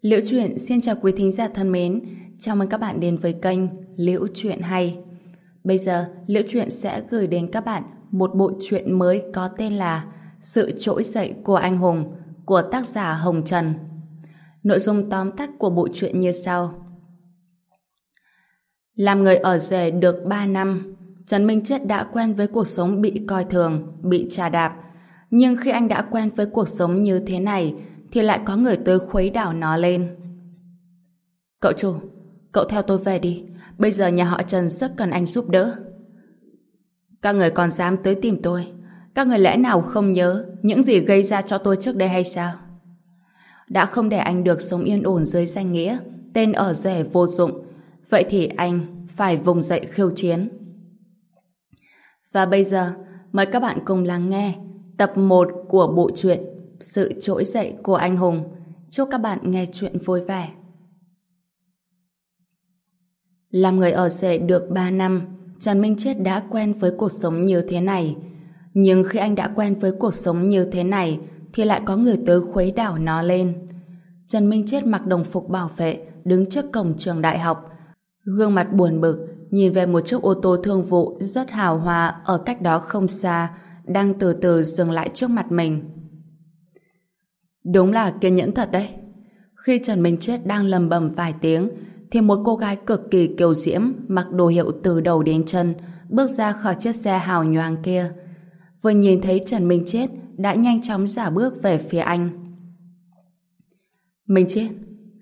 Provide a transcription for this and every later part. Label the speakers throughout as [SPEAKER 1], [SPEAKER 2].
[SPEAKER 1] Liễu Chuyện xin chào quý thính giả thân mến. Chào mừng các bạn đến với kênh Liễu Chuyện Hay. Bây giờ, Liễu Chuyện sẽ gửi đến các bạn một bộ truyện mới có tên là Sự Trỗi Dậy của Anh Hùng của tác giả Hồng Trần. Nội dung tóm tắt của bộ truyện như sau. Làm người ở rể được 3 năm, Trần Minh Chết đã quen với cuộc sống bị coi thường, bị trà đạp. Nhưng khi anh đã quen với cuộc sống như thế này, thì lại có người tới khuấy đảo nó lên. Cậu chủ, cậu theo tôi về đi. Bây giờ nhà họ Trần rất cần anh giúp đỡ. Các người còn dám tới tìm tôi. Các người lẽ nào không nhớ những gì gây ra cho tôi trước đây hay sao? Đã không để anh được sống yên ổn dưới danh nghĩa, tên ở rẻ vô dụng. Vậy thì anh phải vùng dậy khiêu chiến. Và bây giờ, mời các bạn cùng lắng nghe tập 1 của bộ truyện sự trỗi dậy của anh hùng. Chúc các bạn nghe chuyện vui vẻ. Làm người ở rể được 3 năm, Trần Minh Chết đã quen với cuộc sống như thế này. Nhưng khi anh đã quen với cuộc sống như thế này, thì lại có người tới khuấy đảo nó lên. Trần Minh Chết mặc đồng phục bảo vệ, đứng trước cổng trường đại học. Gương mặt buồn bực, nhìn về một chiếc ô tô thương vụ rất hào hoa ở cách đó không xa, đang từ từ dừng lại trước mặt mình. Đúng là kiên nhẫn thật đấy. Khi Trần Minh Chết đang lầm bầm vài tiếng, thì một cô gái cực kỳ kiều diễm mặc đồ hiệu từ đầu đến chân bước ra khỏi chiếc xe hào nhoáng kia. Vừa nhìn thấy Trần Minh Chết đã nhanh chóng giả bước về phía anh. Minh Chết,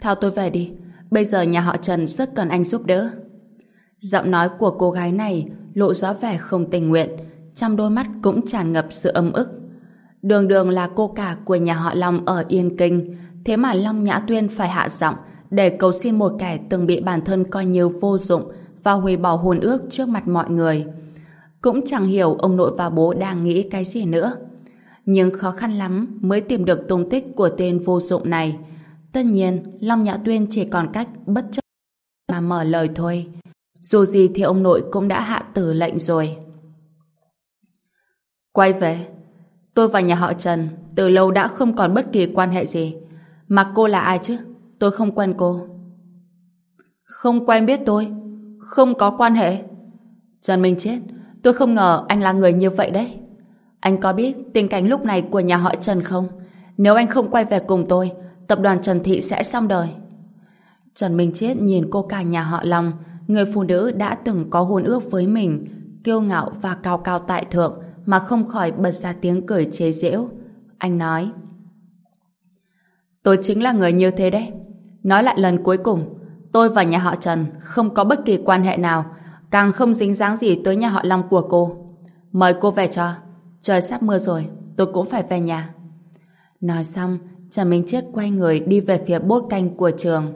[SPEAKER 1] theo tôi về đi. Bây giờ nhà họ Trần rất cần anh giúp đỡ. Giọng nói của cô gái này lộ rõ vẻ không tình nguyện, trong đôi mắt cũng tràn ngập sự âm ức. Đường đường là cô cả của nhà họ Long ở Yên Kinh, thế mà Long Nhã Tuyên phải hạ giọng để cầu xin một kẻ từng bị bản thân coi như vô dụng và hủy bỏ hồn ước trước mặt mọi người. Cũng chẳng hiểu ông nội và bố đang nghĩ cái gì nữa. Nhưng khó khăn lắm mới tìm được tung tích của tên vô dụng này. Tất nhiên, Long Nhã Tuyên chỉ còn cách bất chấp mà mở lời thôi. Dù gì thì ông nội cũng đã hạ tử lệnh rồi. Quay về, Tôi và nhà họ Trần từ lâu đã không còn bất kỳ quan hệ gì. Mà cô là ai chứ? Tôi không quen cô. Không quen biết tôi. Không có quan hệ. Trần Minh chết. Tôi không ngờ anh là người như vậy đấy. Anh có biết tình cảnh lúc này của nhà họ Trần không? Nếu anh không quay về cùng tôi, tập đoàn Trần Thị sẽ xong đời. Trần Minh Chết nhìn cô cả nhà họ Long, người phụ nữ đã từng có hôn ước với mình, kiêu ngạo và cao cao tại thượng, mà không khỏi bật ra tiếng cười chế giễu. Anh nói Tôi chính là người như thế đấy. Nói lại lần cuối cùng, tôi và nhà họ Trần không có bất kỳ quan hệ nào, càng không dính dáng gì tới nhà họ Long của cô. Mời cô về cho. Trời sắp mưa rồi, tôi cũng phải về nhà. Nói xong, Trần Minh Chết quay người đi về phía bốt canh của trường.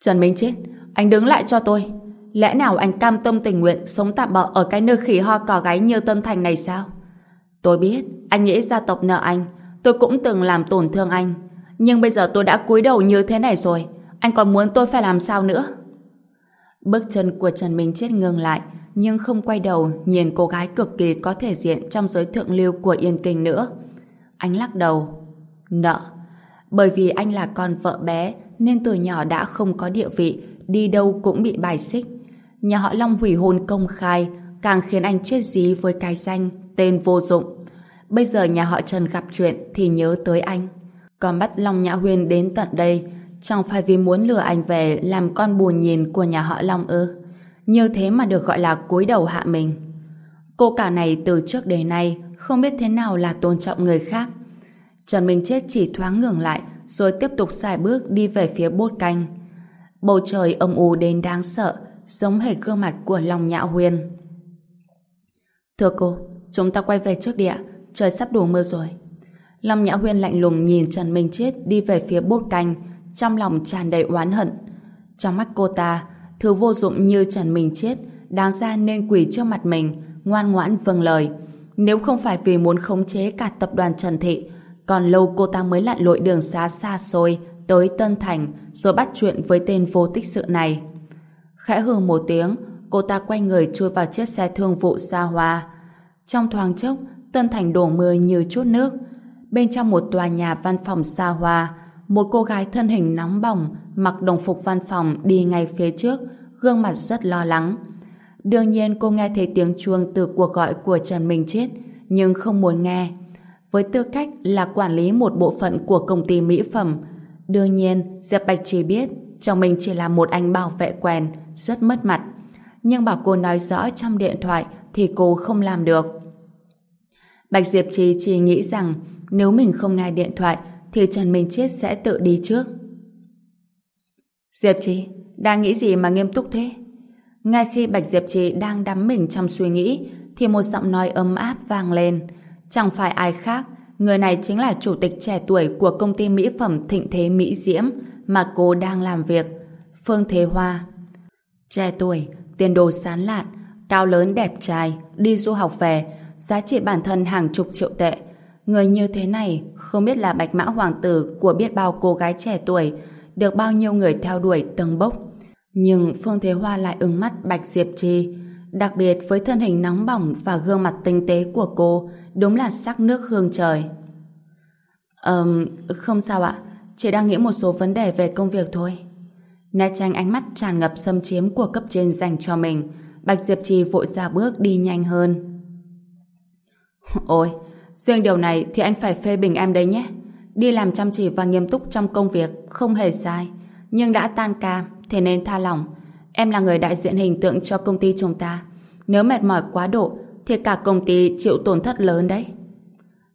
[SPEAKER 1] Trần Minh Chết, anh đứng lại cho tôi. Lẽ nào anh cam tâm tình nguyện sống tạm bợ ở cái nơi khỉ ho cò gáy như Tân Thành này sao? Tôi biết, anh nghĩ gia tộc nợ anh. Tôi cũng từng làm tổn thương anh. Nhưng bây giờ tôi đã cúi đầu như thế này rồi. Anh còn muốn tôi phải làm sao nữa? Bước chân của Trần Minh Chết ngừng lại, nhưng không quay đầu nhìn cô gái cực kỳ có thể diện trong giới thượng lưu của Yên Kinh nữa. Anh lắc đầu. Nợ. Bởi vì anh là con vợ bé, nên từ nhỏ đã không có địa vị, đi đâu cũng bị bài xích nhà họ Long hủy hôn công khai, càng khiến anh chết dí với cái danh tên vô dụng. Bây giờ nhà họ Trần gặp chuyện thì nhớ tới anh. Còn bắt Long Nhã Huyên đến tận đây, chẳng phải vì muốn lừa anh về làm con buồn nhìn của nhà họ Long ư. Như thế mà được gọi là cúi đầu hạ mình. Cô cả này từ trước đến nay không biết thế nào là tôn trọng người khác. Trần Minh Chết chỉ thoáng ngừng lại, rồi tiếp tục xài bước đi về phía bốt canh. Bầu trời âm u đến đáng sợ giống hệt gương mặt của lòng nhạo huyền. Thưa cô, chúng ta quay về trước địa. Trời sắp đổ mưa rồi. Long Nhã Huyên lạnh lùng nhìn Trần Minh Chết đi về phía bốt canh, trong lòng tràn đầy oán hận. Trong mắt cô ta, thứ vô dụng như Trần Minh Chết đáng ra nên quỳ trước mặt mình, ngoan ngoãn vâng lời. Nếu không phải vì muốn khống chế cả tập đoàn Trần Thị, còn lâu cô ta mới lặn lội đường xa xa xôi tới Tân Thành rồi bắt chuyện với tên vô tích sự này. Khẽ hừ một tiếng, cô ta quay người chui vào chiếc xe thương vụ xa hoa. Trong thoáng chốc, Tân Thành đổ mưa như chút nước. Bên trong một tòa nhà văn phòng xa hoa, một cô gái thân hình nóng bỏng, mặc đồng phục văn phòng đi ngay phía trước, gương mặt rất lo lắng. Đương nhiên cô nghe thấy tiếng chuông từ cuộc gọi của Trần Minh Chết, nhưng không muốn nghe. Với tư cách là quản lý một bộ phận của công ty mỹ phẩm, đương nhiên Diệp Bạch chỉ biết chồng mình chỉ là một anh bảo vệ quen, rất mất mặt. Nhưng bảo cô nói rõ trong điện thoại thì cô không làm được. Bạch Diệp Trì chỉ nghĩ rằng nếu mình không nghe điện thoại thì Trần Minh Chết sẽ tự đi trước. Diệp Trì, đang nghĩ gì mà nghiêm túc thế? Ngay khi Bạch Diệp Trì đang đắm mình trong suy nghĩ thì một giọng nói ấm áp vang lên. Chẳng phải ai khác, người này chính là chủ tịch trẻ tuổi của công ty mỹ phẩm Thịnh Thế Mỹ Diễm mà cô đang làm việc. Phương Thế Hoa. Trẻ tuổi, tiền đồ sán lạn, cao lớn đẹp trai, đi du học về, giá trị bản thân hàng chục triệu tệ. Người như thế này không biết là bạch mã hoàng tử của biết bao cô gái trẻ tuổi, được bao nhiêu người theo đuổi từng bốc. Nhưng Phương Thế Hoa lại ứng mắt Bạch Diệp Trì. Đặc biệt với thân hình nóng bỏng và gương mặt tinh tế của cô, đúng là sắc nước hương trời. Ờm, không sao ạ. Chỉ đang nghĩ một số vấn đề về công việc thôi. Né tránh ánh mắt tràn ngập xâm chiếm của cấp trên dành cho mình, Bạch Diệp Trì vội ra bước đi nhanh hơn. Ôi, riêng điều này thì anh phải phê bình em đấy nhé. Đi làm chăm chỉ và nghiêm túc trong công việc không hề sai. Nhưng đã tan ca, thế nên tha lòng. Em là người đại diện hình tượng cho công ty chúng ta. Nếu mệt mỏi quá độ, thì cả công ty chịu tổn thất lớn đấy.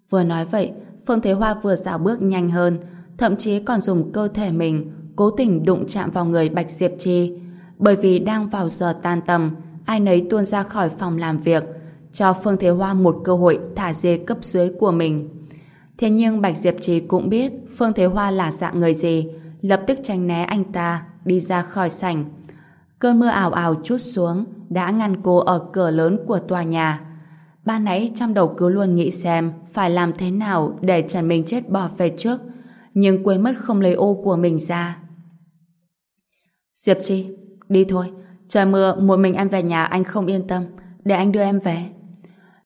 [SPEAKER 1] Vừa nói vậy, Phương Thế Hoa vừa dạo bước nhanh hơn, thậm chí còn dùng cơ thể mình cố tình đụng chạm vào người Bạch Diệp Chi. Bởi vì đang vào giờ tan tầm, ai nấy tuôn ra khỏi phòng làm việc, cho Phương Thế Hoa một cơ hội thả dê cấp dưới của mình. Thế nhưng Bạch Diệp Trì cũng biết Phương Thế Hoa là dạng người gì, lập tức tránh né anh ta, đi ra khỏi sảnh. Cơn mưa ảo ảo chút xuống, đã ngăn cô ở cửa lớn của tòa nhà. Ban nãy trong đầu cứ luôn nghĩ xem phải làm thế nào để Trần Minh Chết bỏ về trước, nhưng quên mất không lấy ô của mình ra. Diệp Chi, đi thôi. Trời mưa, một mình em về nhà anh không yên tâm. Để anh đưa em về.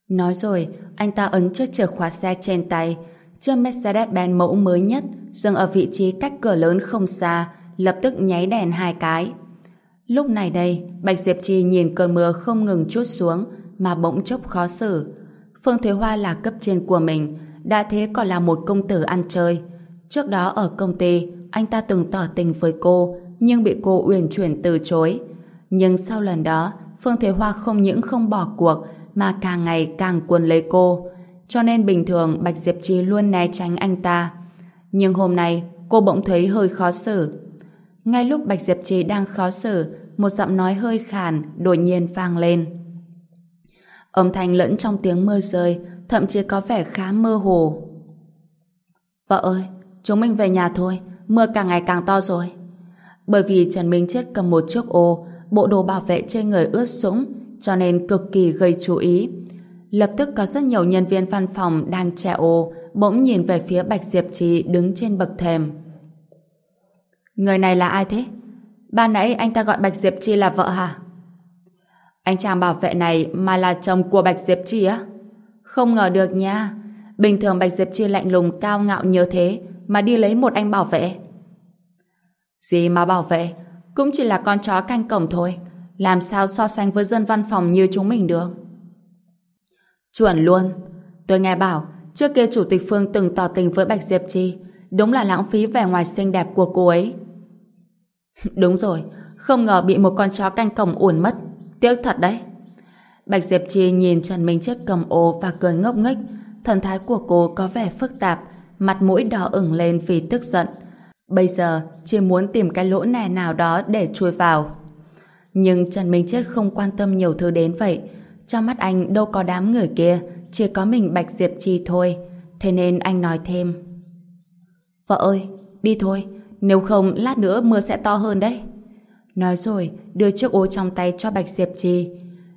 [SPEAKER 1] Nói rồi, anh ta ấn chiếc chìa khóa xe trên tay. Chiếc Mercedes-Benz mẫu mới nhất dừng ở vị trí cách cửa lớn không xa, lập tức nháy đèn hai cái. Lúc này đây, Bạch Diệp Chi nhìn cơn mưa không ngừng chút xuống mà bỗng chốc khó xử. Phương Thế Hoa là cấp trên của mình, đã thế còn là một công tử ăn chơi. Trước đó ở công ty, anh ta từng tỏ tình với cô, nhưng bị cô uyển chuyển từ chối. Nhưng sau lần đó, Phương Thế Hoa không những không bỏ cuộc mà càng ngày càng cuốn lấy cô. Cho nên bình thường Bạch Diệp Trì luôn né tránh anh ta. Nhưng hôm nay, cô bỗng thấy hơi khó xử. Ngay lúc Bạch Diệp Trì đang khó xử, một giọng nói hơi khàn đột nhiên vang lên. Âm thanh lẫn trong tiếng mưa rơi, thậm chí có vẻ khá mơ hồ. Vợ ơi, chúng mình về nhà thôi, mưa càng ngày càng to rồi. Bởi vì Trần Minh Chết cầm một chiếc ô, bộ đồ bảo vệ trên người ướt sũng, cho nên cực kỳ gây chú ý. Lập tức có rất nhiều nhân viên văn phòng đang che ô, bỗng nhìn về phía Bạch Diệp Trì đứng trên bậc thềm. Người này là ai thế? Ban nãy anh ta gọi Bạch Diệp Chi là vợ hả? Anh chàng bảo vệ này mà là chồng của Bạch Diệp Chi á? Không ngờ được nha. Bình thường Bạch Diệp Chi lạnh lùng cao ngạo như thế mà đi lấy một anh bảo vệ. Gì mà bảo vệ? Cũng chỉ là con chó canh cổng thôi. Làm sao so sánh với dân văn phòng như chúng mình được? Chuẩn luôn. Tôi nghe bảo trước kia Chủ tịch Phương từng tỏ tình với Bạch Diệp Chi. Đúng là lãng phí vẻ ngoài xinh đẹp của cô ấy. Đúng rồi, không ngờ bị một con chó canh cổng uổng mất. Tiếc thật đấy. Bạch Diệp Chi nhìn Trần Minh Chết cầm ô và cười ngốc nghếch. Thần thái của cô có vẻ phức tạp, mặt mũi đỏ ửng lên vì tức giận. Bây giờ chỉ muốn tìm cái lỗ nẻ nào đó để chui vào. Nhưng Trần Minh Chết không quan tâm nhiều thứ đến vậy. Trong mắt anh đâu có đám người kia, chỉ có mình Bạch Diệp Chi thôi. Thế nên anh nói thêm. Vợ ơi, đi thôi, nếu không lát nữa mưa sẽ to hơn đấy. Nói rồi, đưa chiếc ô trong tay cho Bạch Diệp Chi.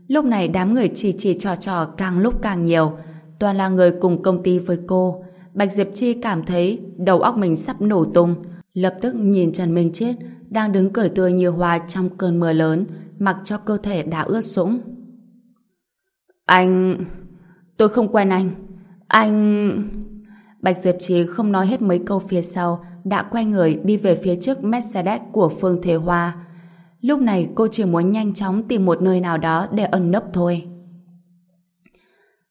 [SPEAKER 1] Lúc này đám người chỉ chỉ trò trò càng lúc càng nhiều, toàn là người cùng công ty với cô. Bạch Diệp Chi cảm thấy đầu óc mình sắp nổ tung, lập tức nhìn Trần Minh Chết đang đứng cười tươi như hoa trong cơn mưa lớn, mặc cho cơ thể đã ướt sũng. Anh... Tôi không quen anh. Anh... Bạch Diệp Trí không nói hết mấy câu phía sau đã quay người đi về phía trước Mercedes của Phương Thế Hoa. Lúc này cô chỉ muốn nhanh chóng tìm một nơi nào đó để ẩn nấp thôi.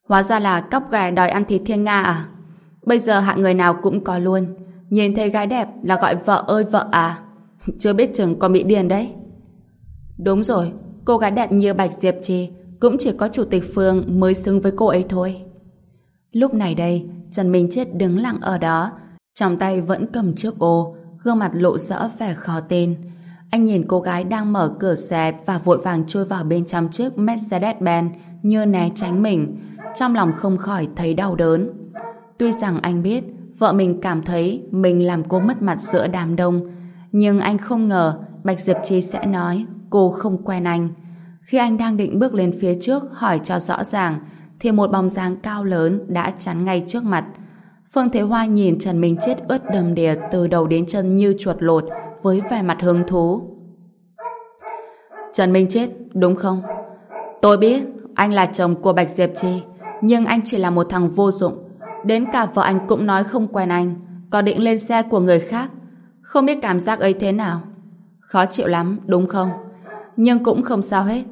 [SPEAKER 1] Hóa ra là cóc gà đòi ăn thịt thiên nga à? Bây giờ hạng người nào cũng có luôn. Nhìn thấy gái đẹp là gọi vợ ơi vợ à? Chưa biết chừng còn bị điên đấy. Đúng rồi, cô gái đẹp như Bạch Diệp Trì cũng chỉ có Chủ tịch Phương mới xứng với cô ấy thôi. Lúc này đây, Trần Minh Chết đứng lặng ở đó, trong tay vẫn cầm chiếc ô, gương mặt lộ rõ vẻ khó tin. Anh nhìn cô gái đang mở cửa xe và vội vàng chui vào bên trong chiếc Mercedes-Benz như né tránh mình, trong lòng không khỏi thấy đau đớn. Tuy rằng anh biết vợ mình cảm thấy mình làm cô mất mặt giữa đám đông, nhưng anh không ngờ Bạch Diệp Chi sẽ nói cô không quen anh. Khi anh đang định bước lên phía trước hỏi cho rõ ràng, thì một bóng dáng cao lớn đã chắn ngay trước mặt. Phương Thế Hoa nhìn Trần Minh Chết ướt đầm đìa từ đầu đến chân như chuột lột với vẻ mặt hứng thú. Trần Minh Chết, đúng không? Tôi biết anh là chồng của Bạch Diệp Chi, nhưng anh chỉ là một thằng vô dụng. Đến cả vợ anh cũng nói không quen anh, có định lên xe của người khác. Không biết cảm giác ấy thế nào. Khó chịu lắm, đúng không? Nhưng cũng không sao hết.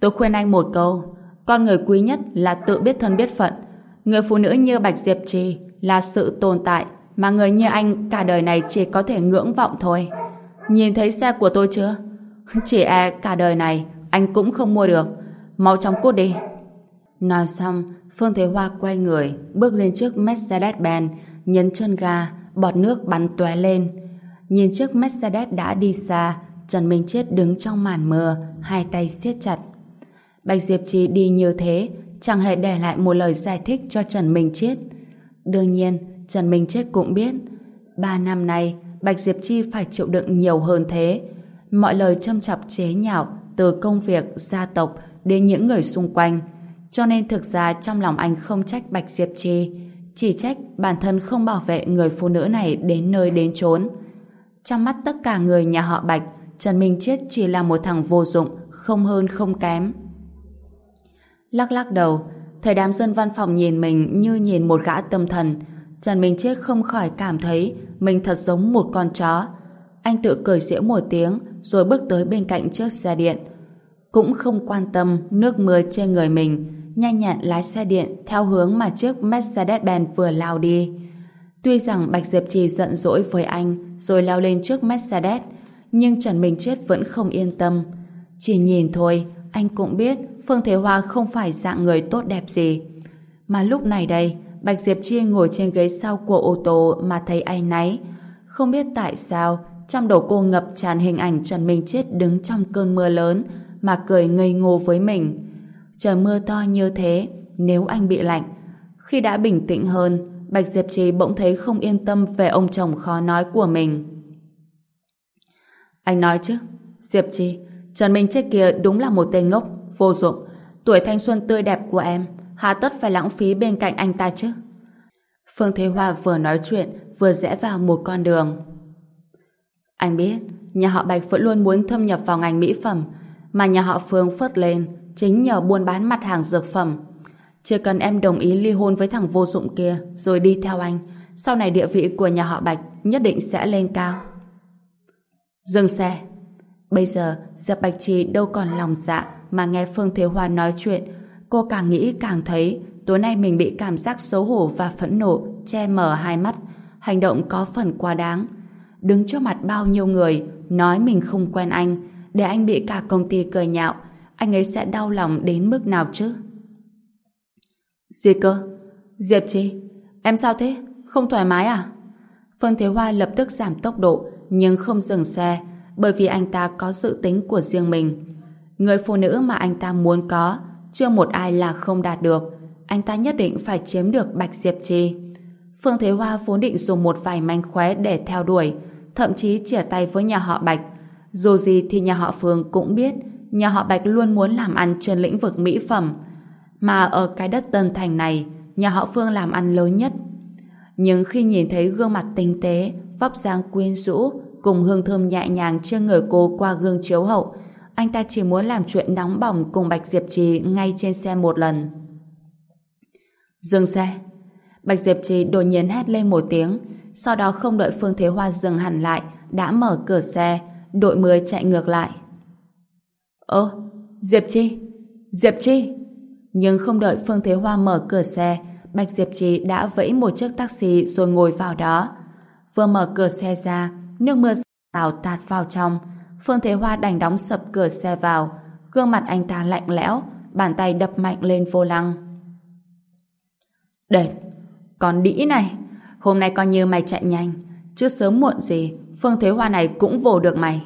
[SPEAKER 1] Tôi khuyên anh một câu, con người quý nhất là tự biết thân biết phận. Người phụ nữ như Bạch Diệp Trì là sự tồn tại mà người như anh cả đời này chỉ có thể ngưỡng vọng thôi. Nhìn thấy xe của tôi chưa? Chỉ e cả đời này anh cũng không mua được. Mau chóng cút đi. Nói xong, Phương Thế Hoa quay người, bước lên trước Mercedes-Benz, nhấn chân ga, bọt nước bắn tóe lên. Nhìn chiếc Mercedes đã đi xa, Trần Minh Chết đứng trong màn mưa, hai tay siết chặt. Bạch Diệp Trì đi như thế, chẳng hề để lại một lời giải thích cho Trần Minh Chết. Đương nhiên, Trần Minh Chết cũng biết, ba năm nay, Bạch Diệp Chi phải chịu đựng nhiều hơn thế. Mọi lời châm chọc chế nhạo, từ công việc, gia tộc đến những người xung quanh. Cho nên thực ra trong lòng anh không trách Bạch Diệp Chi, chỉ trách bản thân không bảo vệ người phụ nữ này đến nơi đến chốn. Trong mắt tất cả người nhà họ Bạch, Trần Minh Chết chỉ là một thằng vô dụng, không hơn không kém. Lắc lắc đầu, thầy đám dân văn phòng nhìn mình như nhìn một gã tâm thần. Trần Minh Chết không khỏi cảm thấy mình thật giống một con chó. Anh tự cười giễu một tiếng rồi bước tới bên cạnh chiếc xe điện. Cũng không quan tâm nước mưa trên người mình, nhanh nhẹn lái xe điện theo hướng mà chiếc Mercedes-Benz vừa lao đi. Tuy rằng Bạch Diệp Trì giận dỗi với anh rồi leo lên trước Mercedes, nhưng Trần Minh Chết vẫn không yên tâm. Chỉ nhìn thôi, anh cũng biết Phương Thế Hoa không phải dạng người tốt đẹp gì. Mà lúc này đây, Bạch Diệp Chi ngồi trên ghế sau của ô tô mà thấy ai náy. Không biết tại sao, trong đầu cô ngập tràn hình ảnh Trần Minh Chết đứng trong cơn mưa lớn mà cười ngây ngô với mình. Trời mưa to như thế, nếu anh bị lạnh. Khi đã bình tĩnh hơn, Bạch Diệp Trì bỗng thấy không yên tâm về ông chồng khó nói của mình. Anh nói chứ, Diệp Trì, Trần Minh trước kia đúng là một tên ngốc, vô dụng. Tuổi thanh xuân tươi đẹp của em, hà tất phải lãng phí bên cạnh anh ta chứ. Phương Thế Hoa vừa nói chuyện, vừa rẽ vào một con đường. Anh biết, nhà họ Bạch vẫn luôn muốn thâm nhập vào ngành mỹ phẩm, mà nhà họ Phương phớt lên chính nhờ buôn bán mặt hàng dược phẩm. Chỉ cần em đồng ý ly hôn với thằng vô dụng kia rồi đi theo anh, sau này địa vị của nhà họ Bạch nhất định sẽ lên cao. Dừng xe. Bây giờ, Diệp Bạch Trì đâu còn lòng dạ mà nghe Phương Thế Hoa nói chuyện. Cô càng nghĩ càng thấy tối nay mình bị cảm giác xấu hổ và phẫn nộ che mờ hai mắt. Hành động có phần quá đáng. Đứng trước mặt bao nhiêu người nói mình không quen anh để anh bị cả công ty cười nhạo anh ấy sẽ đau lòng đến mức nào chứ? Gì cơ? Diệp Chi, em sao thế? Không thoải mái à? Phương Thế Hoa lập tức giảm tốc độ nhưng không dừng xe bởi vì anh ta có dự tính của riêng mình. Người phụ nữ mà anh ta muốn có chưa một ai là không đạt được. Anh ta nhất định phải chiếm được Bạch Diệp Chi. Phương Thế Hoa vốn định dùng một vài manh khóe để theo đuổi thậm chí chia tay với nhà họ Bạch. Dù gì thì nhà họ Phương cũng biết nhà họ Bạch luôn muốn làm ăn trên lĩnh vực mỹ phẩm. Mà ở cái đất Tân Thành này, nhà họ Phương làm ăn lớn nhất. Nhưng khi nhìn thấy gương mặt tinh tế, vóc dáng quyến rũ, cùng hương thơm nhẹ nhàng trên người cô qua gương chiếu hậu, anh ta chỉ muốn làm chuyện nóng bỏng cùng Bạch Diệp Trì ngay trên xe một lần. Dừng xe. Bạch Diệp Trì đột nhiên hét lên một tiếng, sau đó không đợi Phương Thế Hoa dừng hẳn lại, đã mở cửa xe, đội 10 chạy ngược lại. Ơ, Diệp Chi! Diệp Chi! Nhưng không đợi Phương Thế Hoa mở cửa xe, Bạch Diệp Chi đã vẫy một chiếc taxi rồi ngồi vào đó. Vừa mở cửa xe ra, nước mưa xào tạt vào trong. Phương Thế Hoa đành đóng sập cửa xe vào. Gương mặt anh ta lạnh lẽo, bàn tay đập mạnh lên vô lăng. Đệt, còn đĩ này, hôm nay coi như mày chạy nhanh, chứ sớm muộn gì, Phương Thế Hoa này cũng vồ được mày.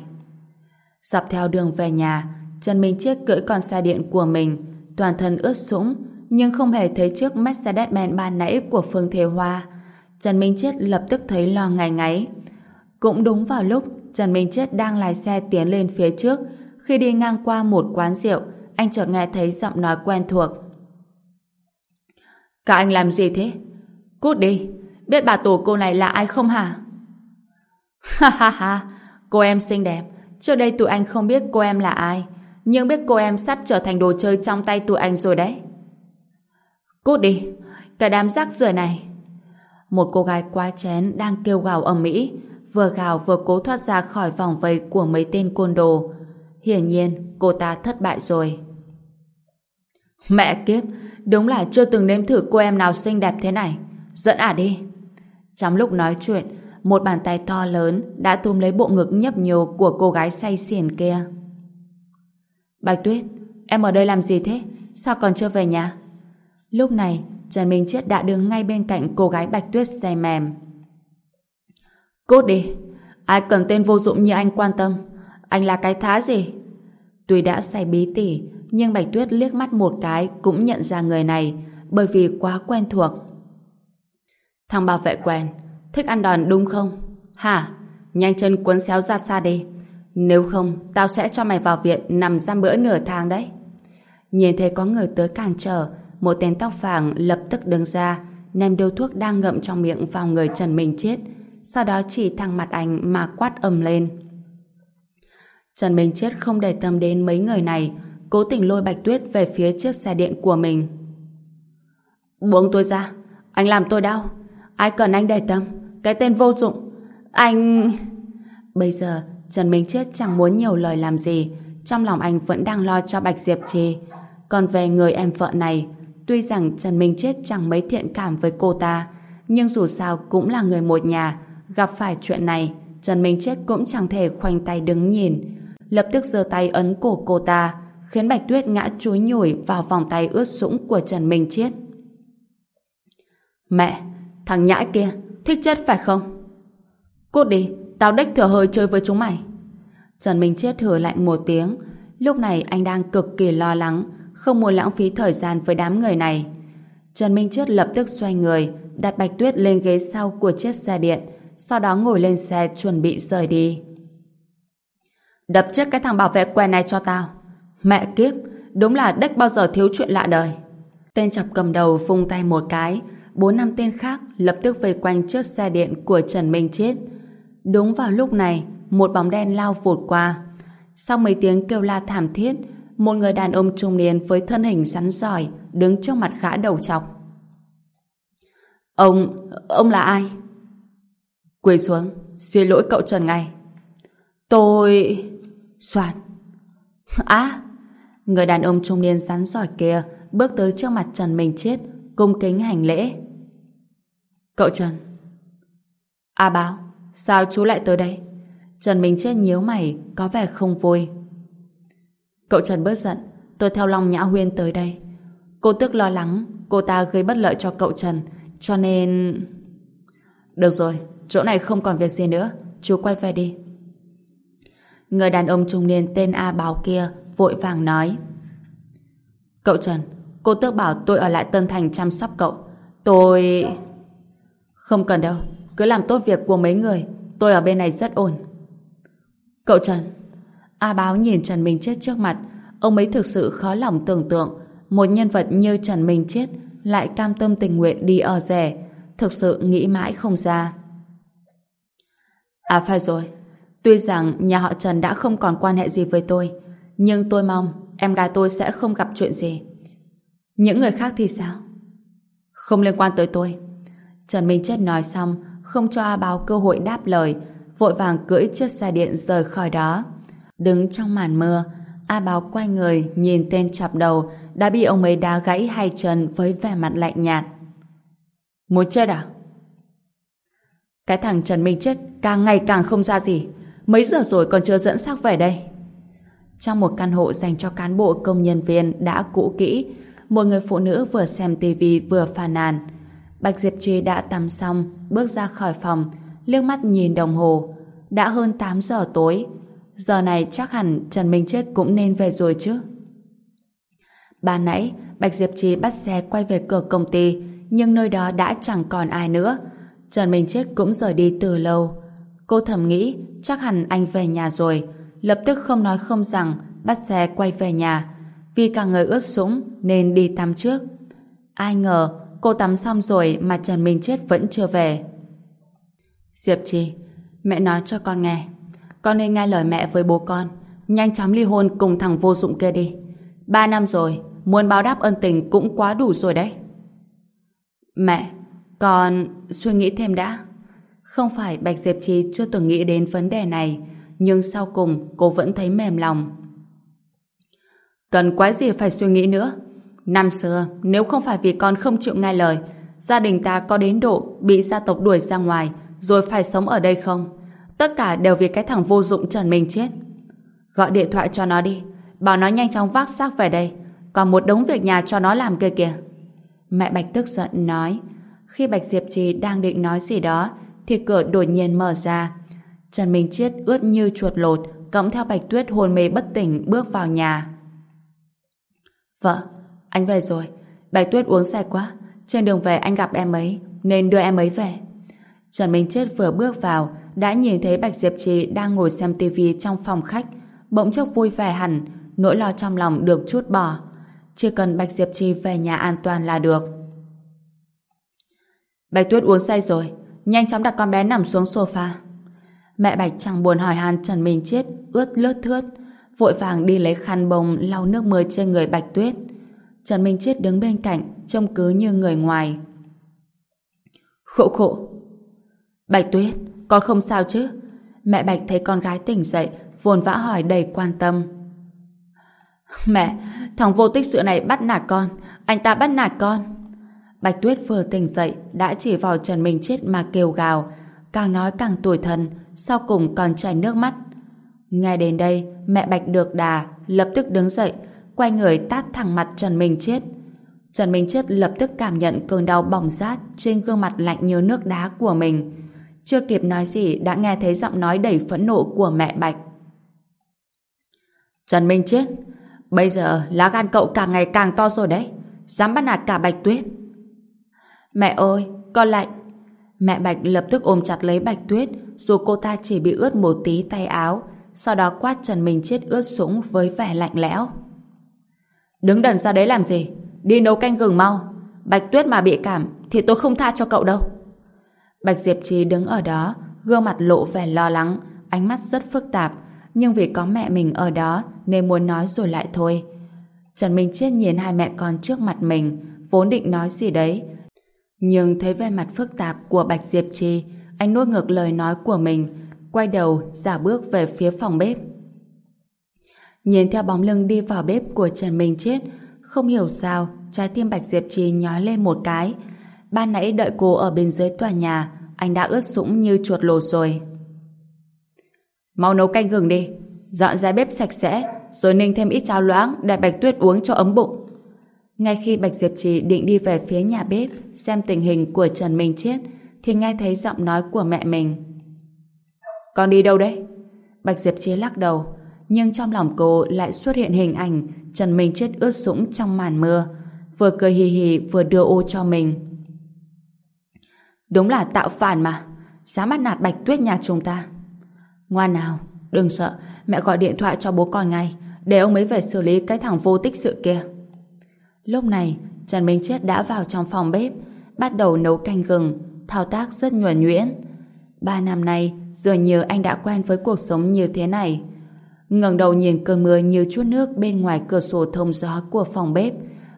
[SPEAKER 1] Dọc theo đường về nhà, Trần Minh Chiết cưỡi con xe điện của mình, toàn thân ướt sũng, nhưng không hề thấy chiếc Mercedes-Benz ban nãy của Phương Thế Hoa. Trần Minh Chiết lập tức thấy lo ngày ngáy. Cũng đúng vào lúc Trần Minh Chiết đang lái xe tiến lên phía trước, khi đi ngang qua một quán rượu, anh chợt nghe thấy giọng nói quen thuộc. Các anh làm gì thế? Cút đi, biết bà tổ cô này là ai không hả? Ha ha ha, cô em xinh đẹp, trước đây tụi anh không biết cô em là ai, nhưng biết cô em sắp trở thành đồ chơi trong tay tụi anh rồi đấy. Cút đi, cả đám rác rưởi này. Một cô gái quá chén đang kêu gào ầm mỹ, vừa gào vừa cố thoát ra khỏi vòng vây của mấy tên côn đồ. Hiển nhiên, cô ta thất bại rồi. Mẹ kiếp, đúng là chưa từng nếm thử cô em nào xinh đẹp thế này. Dẫn ả đi. Trong lúc nói chuyện, một bàn tay to lớn đã túm lấy bộ ngực nhấp nhô của cô gái say xỉn kia. Bạch Tuyết, em ở đây làm gì thế? Sao còn chưa về nhà? Lúc này, Trần Minh Chiết đã đứng ngay bên cạnh cô gái Bạch Tuyết say mềm. Cút đi, ai cần tên vô dụng như anh quan tâm? Anh là cái thá gì? Tuy đã say bí tỉ, nhưng Bạch Tuyết liếc mắt một cái cũng nhận ra người này bởi vì quá quen thuộc. Thằng bảo vệ quen, thích ăn đòn đúng không? Hả? Nhanh chân cuốn xéo ra xa đi. Nếu không, tao sẽ cho mày vào viện nằm giam bữa nửa tháng đấy. Nhìn thấy có người tới cản trở, một tên tóc vàng lập tức đứng ra, ném điếu thuốc đang ngậm trong miệng vào người Trần Minh Chết, sau đó chỉ thẳng mặt anh mà quát ầm lên. Trần Minh Chết không để tâm đến mấy người này, cố tình lôi Bạch Tuyết về phía chiếc xe điện của mình. Buông tôi ra, anh làm tôi đau. Ai cần anh để tâm, cái tên vô dụng. Anh... Bây giờ, Trần Minh Chết chẳng muốn nhiều lời làm gì, trong lòng anh vẫn đang lo cho Bạch Diệp Trì. Còn về người em vợ này, tuy rằng Trần Minh Chết chẳng mấy thiện cảm với cô ta, nhưng dù sao cũng là người một nhà, gặp phải chuyện này, Trần Minh Chết cũng chẳng thể khoanh tay đứng nhìn. Lập tức giơ tay ấn cổ cô ta, khiến Bạch Tuyết ngã chuối nhủi vào vòng tay ướt sũng của Trần Minh Chết. Mẹ, thằng nhãi kia, thích chết phải không? Cút đi, tao đích thừa hơi chơi với chúng mày. Trần Minh Chết hừ lạnh một tiếng. Lúc này anh đang cực kỳ lo lắng, không muốn lãng phí thời gian với đám người này. Trần Minh Chết lập tức xoay người, đặt Bạch Tuyết lên ghế sau của chiếc xe điện, sau đó ngồi lên xe chuẩn bị rời đi. Đập chết cái thằng bảo vệ quen này cho tao. Mẹ kiếp, đúng là đếch bao giờ thiếu chuyện lạ đời. Tên chọc cầm đầu vung tay một cái, bốn năm tên khác lập tức vây quanh chiếc xe điện của Trần Minh Chết. Đúng vào lúc này, một bóng đen lao vụt qua. Sau mấy tiếng kêu la thảm thiết, một người đàn ông trung niên với thân hình rắn giỏi đứng trước mặt gã đầu chọc. Ông, ông là ai? Quỳ xuống, xin lỗi cậu Trần ngay. Tôi... Soạn. Á! người đàn ông trung niên rắn giỏi kia bước tới trước mặt Trần Minh Chết, cung kính hành lễ. Cậu Trần. A báo, sao chú lại tới đây? Trần Minh Chết nhíu mày, có vẻ không vui. Cậu Trần bớt giận, tôi theo Long Nhã Huyên tới đây. Cô tức lo lắng, cô ta gây bất lợi cho cậu Trần, cho nên... Được rồi, chỗ này không còn việc gì nữa, chú quay về đi. Người đàn ông trung niên tên A báo kia vội vàng nói Cậu Trần, cô tước bảo tôi ở lại Tân Thành chăm sóc cậu. Tôi... Không cần đâu, cứ làm tốt việc của mấy người, tôi ở bên này rất ổn. Cậu Trần, A báo nhìn Trần Minh Chết trước mặt, ông ấy thực sự khó lòng tưởng tượng một nhân vật như Trần Minh Chết lại cam tâm tình nguyện đi ở rẻ, thực sự nghĩ mãi không ra. À phải rồi, tuy rằng nhà họ Trần đã không còn quan hệ gì với tôi, nhưng tôi mong em gái tôi sẽ không gặp chuyện gì. Những người khác thì sao? Không liên quan tới tôi. Trần Minh Chết nói xong, không cho A Báo cơ hội đáp lời, vội vàng cưỡi chiếc xe điện rời khỏi đó. Đứng trong màn mưa, A Báo quay người nhìn tên chọc đầu đã bị ông ấy đá gãy hai chân với vẻ mặt lạnh nhạt. Muốn chết à? Cái thằng Trần Minh Chết càng ngày càng không ra gì. Mấy giờ rồi còn chưa dẫn xác về đây? Trong một căn hộ dành cho cán bộ công nhân viên đã cũ kỹ, một người phụ nữ vừa xem tivi vừa phàn nàn. Bạch Diệp Truy đã tắm xong, bước ra khỏi phòng, liếc mắt nhìn đồng hồ. Đã hơn 8 giờ tối. Giờ này chắc hẳn Trần Minh Chết cũng nên về rồi chứ. Ban nãy, Bạch Diệp Trì bắt xe quay về cửa công ty, nhưng nơi đó đã chẳng còn ai nữa. Trần Minh Chết cũng rời đi từ lâu. Cô thầm nghĩ chắc hẳn anh về nhà rồi, lập tức không nói không rằng bắt xe quay về nhà. Vì cả người ướt sũng nên đi tắm trước. Ai ngờ cô tắm xong rồi mà Trần Minh Chết vẫn chưa về. Diệp Trì, mẹ nói cho con nghe. Con nên nghe lời mẹ với bố con. Nhanh chóng ly hôn cùng thằng vô dụng kia đi. Ba năm rồi, muốn báo đáp ân tình cũng quá đủ rồi đấy. Mẹ, con suy nghĩ thêm đã. Không phải Bạch Diệp Trì chưa từng nghĩ đến vấn đề này, nhưng sau cùng cô vẫn thấy mềm lòng. Cần quái gì phải suy nghĩ nữa. Năm xưa, nếu không phải vì con không chịu nghe lời, gia đình ta có đến độ bị gia tộc đuổi ra ngoài, rồi phải sống ở đây không? Tất cả đều vì cái thằng vô dụng Trần Minh chết. Gọi điện thoại cho nó đi, bảo nó nhanh chóng vác xác về đây, còn một đống việc nhà cho nó làm kia kìa. Mẹ Bạch tức giận nói. Khi Bạch Diệp Trì đang định nói gì đó, thì cửa đột nhiên mở ra. Trần Minh Chiết ướt như chuột lột, cõng theo Bạch Tuyết hôn mê bất tỉnh bước vào nhà. Vợ, anh về rồi. Bạch Tuyết uống say quá. Trên đường về anh gặp em ấy, nên đưa em ấy về. Trần Minh Chết vừa bước vào, đã nhìn thấy Bạch Diệp Trì đang ngồi xem tivi trong phòng khách. Bỗng chốc vui vẻ hẳn, nỗi lo trong lòng được chút bỏ. Chỉ cần Bạch Diệp Trì về nhà an toàn là được. Bạch Tuyết uống say rồi, nhanh chóng đặt con bé nằm xuống sofa. Mẹ Bạch chẳng buồn hỏi han Trần Minh Chết ướt lướt thướt, vội vàng đi lấy khăn bông lau nước mưa trên người Bạch Tuyết. Trần Minh Chết đứng bên cạnh, trông cứ như người ngoài. Khổ khổ. Bạch Tuyết, con không sao chứ? Mẹ Bạch thấy con gái tỉnh dậy, vồn vã hỏi đầy quan tâm. Mẹ, thằng vô tích sự này bắt nạt con, anh ta bắt nạt con. Bạch Tuyết vừa tỉnh dậy đã chỉ vào Trần Minh Chết mà kêu gào, càng nói càng tủi thân, sau cùng còn chảy nước mắt. Nghe đến đây, mẹ Bạch được đà, lập tức đứng dậy, quay người tát thẳng mặt Trần Minh Chết. Trần Minh Chết lập tức cảm nhận cơn đau bỏng rát trên gương mặt lạnh như nước đá của mình. Chưa kịp nói gì đã nghe thấy giọng nói đầy phẫn nộ của mẹ Bạch. Trần Minh Chết, bây giờ lá gan cậu càng ngày càng to rồi đấy. Dám bắt nạt cả Bạch Tuyết. Mẹ ơi, con lạnh. Mẹ Bạch lập tức ôm chặt lấy Bạch Tuyết dù cô ta chỉ bị ướt một tí tay áo sau đó quát Trần Minh Chết ướt sũng với vẻ lạnh lẽo. Đứng đần ra đấy làm gì? Đi nấu canh gừng mau. Bạch Tuyết mà bị cảm thì tôi không tha cho cậu đâu. Bạch Diệp Trì đứng ở đó, gương mặt lộ vẻ lo lắng, ánh mắt rất phức tạp, nhưng vì có mẹ mình ở đó nên muốn nói rồi lại thôi. Trần Minh Chết nhìn hai mẹ con trước mặt mình, vốn định nói gì đấy. Nhưng thấy vẻ mặt phức tạp của Bạch Diệp Trì, anh nuốt ngược lời nói của mình, quay đầu giả bước về phía phòng bếp. Nhìn theo bóng lưng đi vào bếp của Trần Minh Chết, không hiểu sao trái tim Bạch Diệp Trì nhói lên một cái. Ban nãy đợi cô ở bên dưới tòa nhà, anh đã ướt sũng như chuột lột rồi. Mau nấu canh gừng đi, dọn ra bếp sạch sẽ, rồi ninh thêm ít cháo loãng để Bạch Tuyết uống cho ấm bụng. Ngay khi Bạch Diệp Trì định đi về phía nhà bếp xem tình hình của Trần Minh Chết, thì nghe thấy giọng nói của mẹ mình. Con đi đâu đấy? Bạch Diệp Trì lắc đầu, nhưng trong lòng cô lại xuất hiện hình ảnh Trần Minh Chết ướt sũng trong màn mưa, vừa cười hì hì vừa đưa ô cho mình. Đúng là tạo phản mà, dám bắt nạt Bạch Tuyết nhà chúng ta. Ngoan nào, đừng sợ, mẹ gọi điện thoại cho bố con ngay, để ông ấy về xử lý cái thằng vô tích sự kia. Lúc này, Trần Minh Chết đã vào trong phòng bếp, bắt đầu nấu canh gừng, thao tác rất nhuần nhuyễn. Ba năm nay, dường như anh đã quen với cuộc sống như thế này ngẩng đầu nhìn cơn mưa như chút nước bên ngoài cửa sổ thông gió của phòng bếp,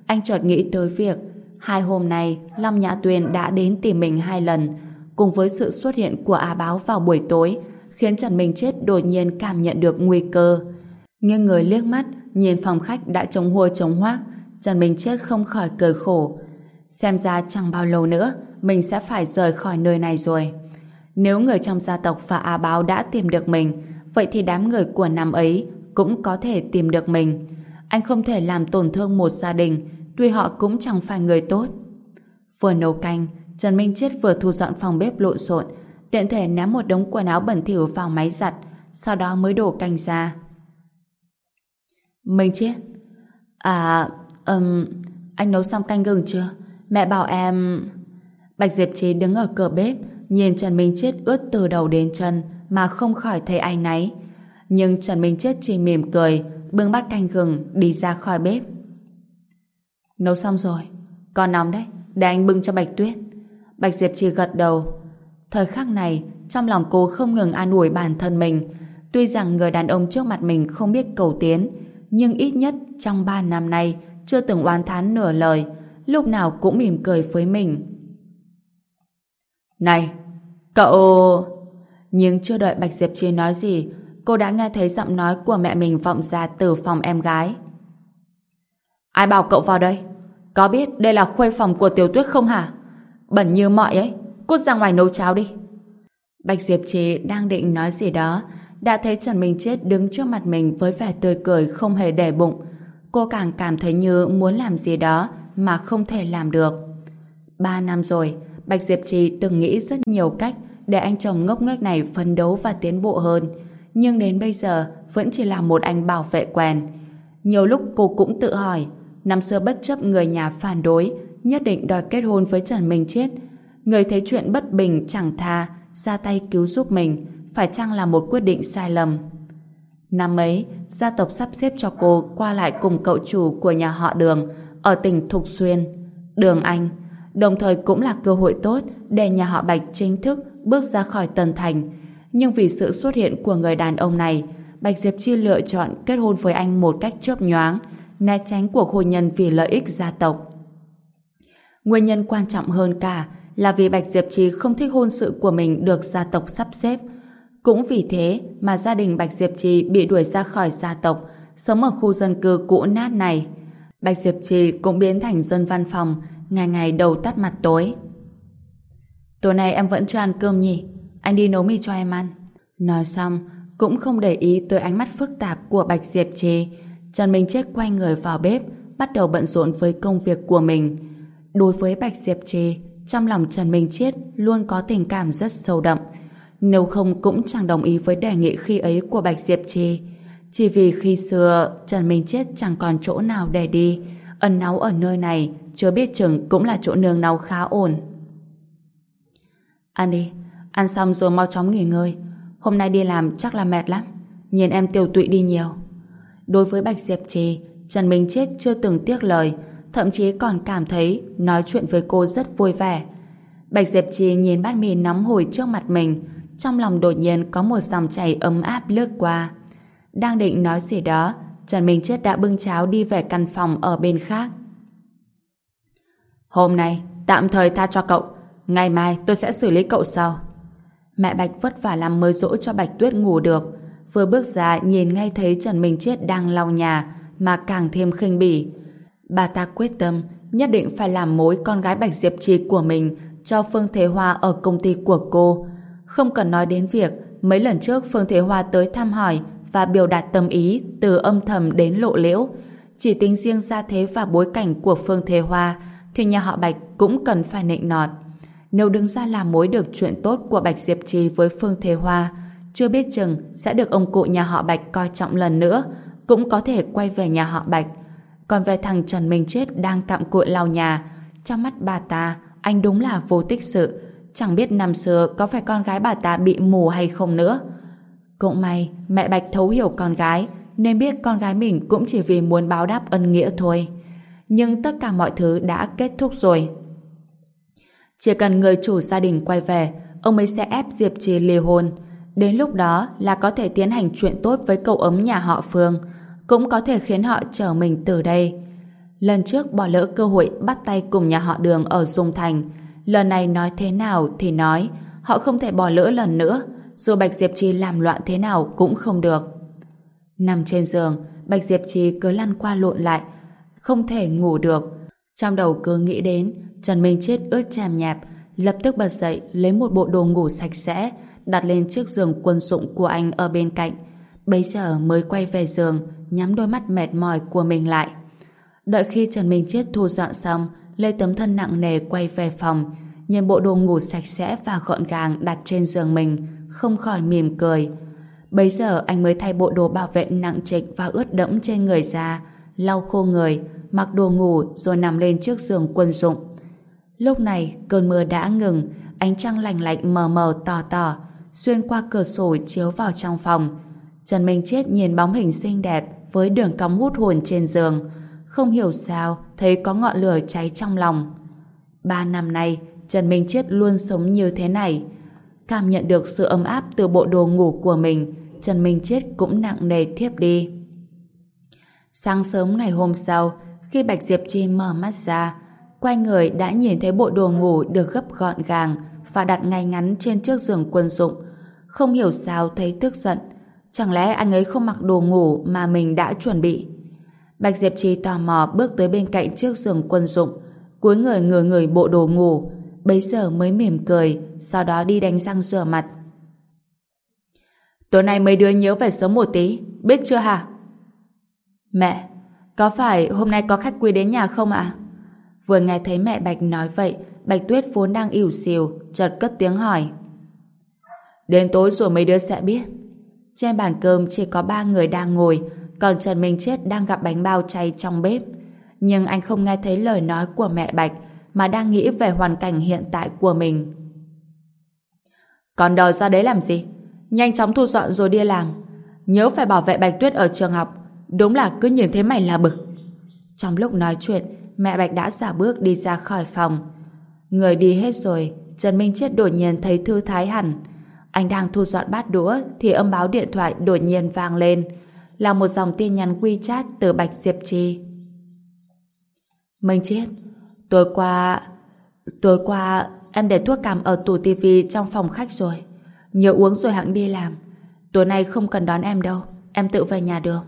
[SPEAKER 1] anh chợt nghĩ tới việc hai hôm nay lâm Nhã Tuyền đã đến tìm mình hai lần. cùng với sự xuất hiện của Á Báo vào buổi tối, khiến Trần Minh Chết đột nhiên cảm nhận được nguy cơ. Nghiêng người liếc mắt, nhìn phòng khách đã chống hua chống hoác, Trần Minh Chết không khỏi cười khổ. Xem ra chẳng bao lâu nữa, mình sẽ phải rời khỏi nơi này rồi. Nếu người trong gia tộc và Á Báo đã tìm được mình, vậy thì đám người của năm ấy cũng có thể tìm được mình. Anh không thể làm tổn thương một gia đình, tuy họ cũng chẳng phải người tốt. Vừa nấu canh, Trần Minh Chết vừa thu dọn phòng bếp lộn xộn, tiện thể ném một đống quần áo bẩn thỉu vào máy giặt, sau đó mới đổ canh ra. Minh Chết, à, um, anh nấu xong canh gừng chưa? Mẹ bảo em... Bạch Diệp Trí đứng ở cửa bếp, nhìn Trần Minh Chết ướt từ đầu đến chân mà không khỏi thấy ai náy. Nhưng Trần Minh Chết chỉ mỉm cười, bưng bát canh gừng đi ra khỏi bếp. Nấu xong rồi, còn nóng đấy, để anh bưng cho Bạch Tuyết. Bạch Diệp chỉ gật đầu. Thời khắc này, trong lòng cô không ngừng an ủi bản thân mình. Tuy rằng người đàn ông trước mặt mình không biết cầu tiến, nhưng ít nhất trong ba năm nay chưa từng oán thán nửa lời, lúc nào cũng mỉm cười với mình. Này, cậu... Nhưng chưa đợi Bạch Diệp Chi nói gì, cô đã nghe thấy giọng nói của mẹ mình vọng ra từ phòng em gái. Ai bảo cậu vào đây? Có biết đây là khuê phòng của Tiểu Tuyết không hả? Bẩn như mọi ấy, cút ra ngoài nấu cháo đi. Bạch Diệp Trì đang định nói gì đó, đã thấy Trần Minh Chết đứng trước mặt mình với vẻ tươi cười không hề để bụng. Cô càng cảm thấy như muốn làm gì đó mà không thể làm được. Ba năm rồi, Bạch Diệp Trì từng nghĩ rất nhiều cách để anh chồng ngốc nghếch này phấn đấu và tiến bộ hơn. Nhưng đến bây giờ vẫn chỉ là một anh bảo vệ quèn. Nhiều lúc cô cũng tự hỏi, năm xưa bất chấp người nhà phản đối, nhất định đòi kết hôn với Trần Minh Chết. Người thấy chuyện bất bình chẳng tha, ra tay cứu giúp mình, phải chăng là một quyết định sai lầm. Năm ấy, gia tộc sắp xếp cho cô qua lại cùng cậu chủ của nhà họ Đường ở tỉnh Thục Xuyên, Đường Anh, đồng thời cũng là cơ hội tốt để nhà họ Bạch chính thức bước ra khỏi Tần Thành. Nhưng vì sự xuất hiện của người đàn ông này, Bạch Diệp Chi lựa chọn kết hôn với anh một cách chớp nhoáng, né tránh cuộc hôn nhân vì lợi ích gia tộc. Nguyên nhân quan trọng hơn cả là vì Bạch Diệp Trì không thích hôn sự của mình được gia tộc sắp xếp. Cũng vì thế mà gia đình Bạch Diệp Trì bị đuổi ra khỏi gia tộc, sống ở khu dân cư cũ nát này. Bạch Diệp Trì cũng biến thành dân văn phòng, ngày ngày đầu tắt mặt tối. Tối nay em vẫn chưa ăn cơm nhỉ? Anh đi nấu mì cho em ăn. Nói xong, cũng không để ý tới ánh mắt phức tạp của Bạch Diệp Trì. Trần Minh Chết quay người vào bếp, bắt đầu bận rộn với công việc của mình. Đối với Bạch Diệp Trì, trong lòng Trần Minh Chết luôn có tình cảm rất sâu đậm. Nếu không cũng chẳng đồng ý với đề nghị khi ấy của Bạch Diệp Trì. Chỉ vì khi xưa Trần Minh Chết chẳng còn chỗ nào để đi, ẩn náu ở nơi này chưa biết chừng cũng là chỗ nương náu khá ổn. Ăn đi, ăn xong rồi mau chóng nghỉ ngơi. Hôm nay đi làm chắc là mệt lắm. Nhìn em tiêu tụy đi nhiều. Đối với Bạch Diệp Trì, Trần Minh Chết chưa từng tiếc lời, thậm chí còn cảm thấy nói chuyện với cô rất vui vẻ. Bạch Diệp Trì nhìn bát mì nóng hổi trước mặt mình, trong lòng đột nhiên có một dòng chảy ấm áp lướt qua. Đang định nói gì đó, Trần Minh Chết đã bưng cháo đi về căn phòng ở bên khác. Hôm nay, tạm thời tha cho cậu. Ngày mai tôi sẽ xử lý cậu sau. Mẹ Bạch vất vả làm mới dỗ cho Bạch Tuyết ngủ được. Vừa bước ra, nhìn ngay thấy Trần Minh Chết đang lau nhà, mà càng thêm khinh bỉ. Bà ta quyết tâm nhất định phải làm mối con gái Bạch Diệp Trì của mình cho Phương Thế Hoa ở công ty của cô. Không cần nói đến việc mấy lần trước Phương Thế Hoa tới thăm hỏi và biểu đạt tâm ý từ âm thầm đến lộ liễu. Chỉ tính riêng gia thế và bối cảnh của Phương Thế Hoa thì nhà họ Bạch cũng cần phải nịnh nọt. Nếu đứng ra làm mối được chuyện tốt của Bạch Diệp Trì với Phương Thế Hoa, chưa biết chừng sẽ được ông cụ nhà họ Bạch coi trọng lần nữa, cũng có thể quay về nhà họ Bạch. Còn về thằng Trần Minh Chết đang cặm cụi lau nhà, trong mắt bà ta, anh đúng là vô tích sự. Chẳng biết năm xưa có phải con gái bà ta bị mù hay không nữa. Cũng may, mẹ Bạch thấu hiểu con gái, nên biết con gái mình cũng chỉ vì muốn báo đáp ân nghĩa thôi. Nhưng tất cả mọi thứ đã kết thúc rồi. Chỉ cần người chủ gia đình quay về, ông ấy sẽ ép Diệp Trì ly hôn. Đến lúc đó là có thể tiến hành chuyện tốt với cậu ấm nhà họ Phương cũng có thể khiến họ trở mình từ đây. Lần trước bỏ lỡ cơ hội bắt tay cùng nhà họ đường ở Dung Thành. Lần này nói thế nào thì nói, Họ không thể bỏ lỡ lần nữa, dù Bạch Diệp Trì làm loạn thế nào cũng không được. Nằm trên giường, Bạch Diệp Trì cứ lăn qua lộn lại, không thể ngủ được. Trong đầu cứ nghĩ đến Trần Minh Chết ướt chàm nhạp, lập tức bật dậy lấy một bộ đồ ngủ sạch sẽ, đặt lên trước giường quân dụng của anh ở bên cạnh. Bây giờ mới quay về giường, nhắm đôi mắt mệt mỏi của mình lại. Đợi khi Trần Minh Chết thu dọn xong, lấy tấm thân nặng nề quay về phòng, nhìn bộ đồ ngủ sạch sẽ và gọn gàng đặt trên giường mình, không khỏi mỉm cười. Bây giờ anh mới thay bộ đồ bảo vệ nặng trịch và ướt đẫm trên người ra, lau khô người, mặc đồ ngủ rồi nằm lên trước giường quân dụng. Lúc này, cơn mưa đã ngừng, ánh trăng lành lạnh mờ mờ tỏ tỏ, xuyên qua cửa sổ chiếu vào trong phòng. Trần Minh Chết nhìn bóng hình xinh đẹp với đường cong hút hồn trên giường. Không hiểu sao, thấy có ngọn lửa cháy trong lòng. Ba năm nay, Trần Minh Chết luôn sống như thế này. Cảm nhận được sự ấm áp từ bộ đồ ngủ của mình, Trần Minh Chết cũng nặng nề thiếp đi. Sáng sớm ngày hôm sau, khi Bạch Diệp Chi mở mắt ra, quay người đã nhìn thấy bộ đồ ngủ được gấp gọn gàng và đặt ngay ngắn trên chiếc giường quân dụng. Không hiểu sao thấy tức giận. Chẳng lẽ anh ấy không mặc đồ ngủ mà mình đã chuẩn bị? Bạch Diệp Chi tò mò bước tới bên cạnh chiếc giường quân dụng, cúi người ngửa người bộ đồ ngủ, bấy giờ mới mỉm cười, sau đó đi đánh răng rửa mặt. Tối nay mấy đứa nhớ phải sớm một tí, biết chưa hả? Mẹ, có phải hôm nay có khách quý đến nhà không ạ? Vừa nghe thấy mẹ Bạch nói vậy, Bạch Tuyết vốn đang ỉu xìu, chợt cất tiếng hỏi. Đến tối rồi mấy đứa sẽ biết. Trên bàn cơm chỉ có ba người đang ngồi, còn Trần Minh Chết đang gặp bánh bao chay trong bếp. Nhưng anh không nghe thấy lời nói của mẹ Bạch, mà đang nghĩ về hoàn cảnh hiện tại của mình. Còn đợi ra đấy làm gì? Nhanh chóng thu dọn rồi đi làm. Nhớ phải bảo vệ Bạch Tuyết ở trường học. Đúng là cứ nhìn thấy mày là bực. Trong lúc nói chuyện, mẹ Bạch đã giả bước đi ra khỏi phòng. Người đi hết rồi, Trần Minh Chết đột nhiên thấy thư thái hẳn. Anh đang thu dọn bát đũa thì âm báo điện thoại đột nhiên vang lên. Là một dòng tin nhắn WeChat từ Bạch Diệp Trì. Minh Chết, tối qua... Tối qua em để thuốc cảm ở tủ tivi trong phòng khách rồi. Nhớ uống rồi hãng đi làm. Tối nay không cần đón em đâu. Em tự về nhà được.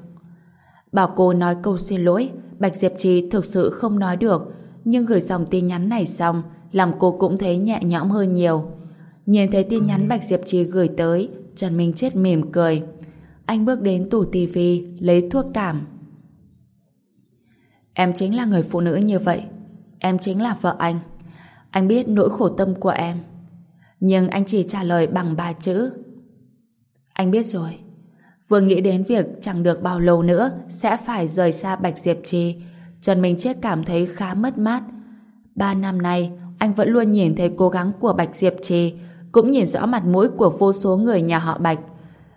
[SPEAKER 1] Bảo cô nói câu xin lỗi, Bạch Diệp Trì thực sự không nói được, nhưng gửi dòng tin nhắn này xong, làm cô cũng thấy nhẹ nhõm hơn nhiều. Nhìn thấy tin nhắn Bạch Diệp Trì gửi tới, Trần Minh Chết mỉm cười. Anh bước đến tủ tivi, lấy thuốc cảm. Em chính là người phụ nữ như vậy. Em chính là vợ anh. Anh biết nỗi khổ tâm của em. Nhưng anh chỉ trả lời bằng ba chữ. Anh biết rồi. Vừa nghĩ đến việc chẳng được bao lâu nữa sẽ phải rời xa Bạch Diệp Trì, Trần Minh Chết cảm thấy khá mất mát. Ba năm nay, anh vẫn luôn nhìn thấy cố gắng của Bạch Diệp Trì, cũng nhìn rõ mặt mũi của vô số người nhà họ Bạch.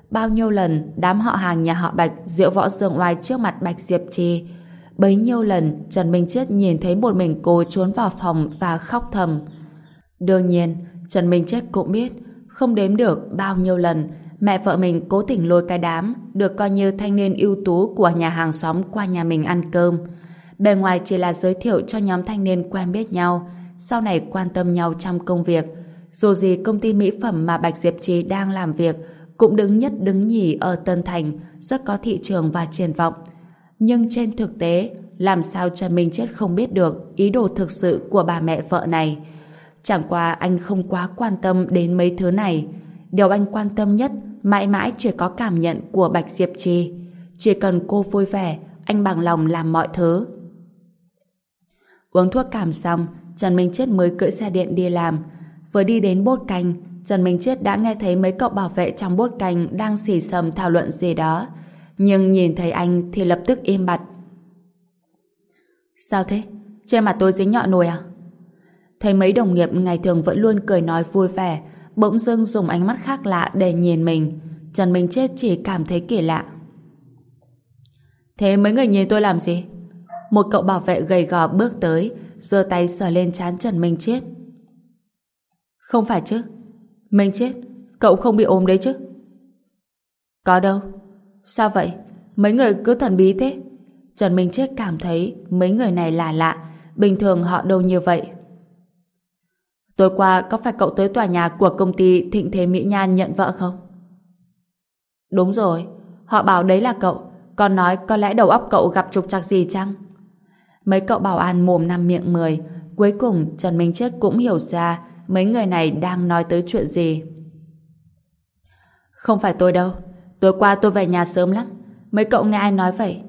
[SPEAKER 1] Bao nhiêu lần đám họ hàng nhà họ Bạch diệu võ dương oai trước mặt Bạch Diệp Trì, bấy nhiêu lần Trần Minh Chết nhìn thấy một mình cô trốn vào phòng và khóc thầm. Đương nhiên, Trần Minh Chết cũng biết, không đếm được bao nhiêu lần mẹ vợ mình cố tình lôi cái đám được coi như thanh niên ưu tú của nhà hàng xóm qua nhà mình ăn cơm. Bề ngoài chỉ là giới thiệu cho nhóm thanh niên quen biết nhau, sau này quan tâm nhau trong công việc. Dù gì công ty mỹ phẩm mà Bạch Diệp Trí đang làm việc cũng đứng nhất đứng nhì ở Tân Thành, rất có thị trường và triển vọng. Nhưng trên thực tế, làm sao Trần Minh Chết không biết được ý đồ thực sự của bà mẹ vợ này. Chẳng qua anh không quá quan tâm đến mấy thứ này. Điều anh quan tâm nhất mãi mãi chỉ có cảm nhận của Bạch Diệp Trì. Chỉ cần cô vui vẻ, anh bằng lòng làm mọi thứ. Uống thuốc cảm xong, Trần Minh Chết mới cưỡi xe điện đi làm. Vừa đi đến bốt canh, Trần Minh Chết đã nghe thấy mấy cậu bảo vệ trong bốt canh đang xì xầm thảo luận gì đó. Nhưng nhìn thấy anh thì lập tức im bặt. Sao thế? Trên mặt tôi dính nhọ nồi à? Thấy mấy đồng nghiệp ngày thường vẫn luôn cười nói vui vẻ, bỗng dưng dùng ánh mắt khác lạ để nhìn mình. Trần Minh Chết chỉ cảm thấy kỳ lạ. Thế mấy người nhìn tôi làm gì? Một cậu bảo vệ gầy gò bước tới, giơ tay sờ lên trán Trần Minh Chết. Không phải chứ? Minh Chết, cậu không bị ốm đấy chứ? Có đâu. Sao vậy? Mấy người cứ thần bí thế? Trần Minh Chết cảm thấy mấy người này là lạ, bình thường họ đâu như vậy. Tối qua có phải cậu tới tòa nhà của công ty Thịnh Thế Mỹ Nhan nhận vợ không? Đúng rồi, họ bảo đấy là cậu, còn nói có lẽ đầu óc cậu gặp trục trặc gì chăng? Mấy cậu bảo an mồm năm miệng mười, cuối cùng Trần Minh Chết cũng hiểu ra mấy người này đang nói tới chuyện gì. Không phải tôi đâu, tối qua tôi về nhà sớm lắm, mấy cậu nghe ai nói vậy?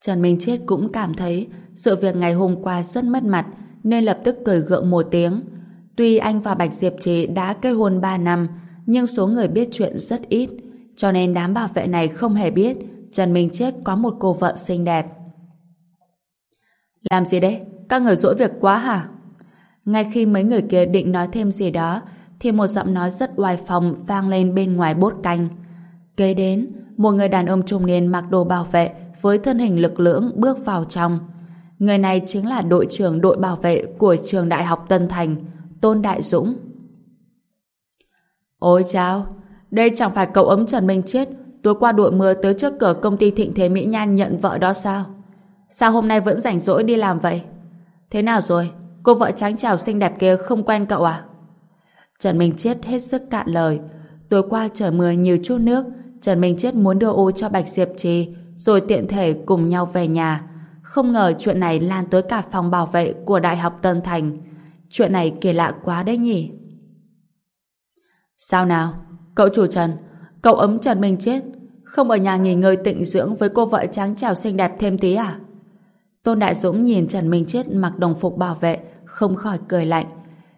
[SPEAKER 1] Trần Minh Chết cũng cảm thấy sự việc ngày hôm qua rất mất mặt nên lập tức cười gượng một tiếng. Tuy anh và Bạch Diệp Trì đã kết hôn 3 năm nhưng số người biết chuyện rất ít cho nên đám bảo vệ này không hề biết Trần Minh Chết có một cô vợ xinh đẹp. Làm gì đấy? Các người dỗi việc quá hả? Ngay khi mấy người kia định nói thêm gì đó thì một giọng nói rất oai phòng vang lên bên ngoài bốt canh. Kế đến, một người đàn ông trung niên mặc đồ bảo vệ với thân hình lực lưỡng bước vào trong. Người này chính là đội trưởng đội bảo vệ của trường đại học Tân Thành, Tôn Đại Dũng. Ôi chao, đây chẳng phải cậu ấm Trần Minh Chết tối qua đội mưa tới trước cửa công ty Thịnh Thế Mỹ Nhan nhận vợ đó sao? Sao hôm nay vẫn rảnh rỗi đi làm vậy? Thế nào rồi? Cô vợ trắng trào xinh đẹp kia không quen cậu à? Trần Minh Chết hết sức cạn lời. Tối qua trời mưa nhiều chút nước, Trần Minh Chết muốn đưa ô cho Bạch Diệp Trì, rồi tiện thể cùng nhau về nhà. Không ngờ chuyện này lan tới cả phòng bảo vệ của Đại học Tân Thành. Chuyện này kỳ lạ quá đấy nhỉ? Sao nào? Cậu chủ Trần, cậu ấm Trần Minh Chết, không ở nhà nghỉ ngơi tịnh dưỡng với cô vợ trắng trào xinh đẹp thêm tí à? Tôn Đại Dũng nhìn Trần Minh Chết mặc đồng phục bảo vệ, không khỏi cười lạnh.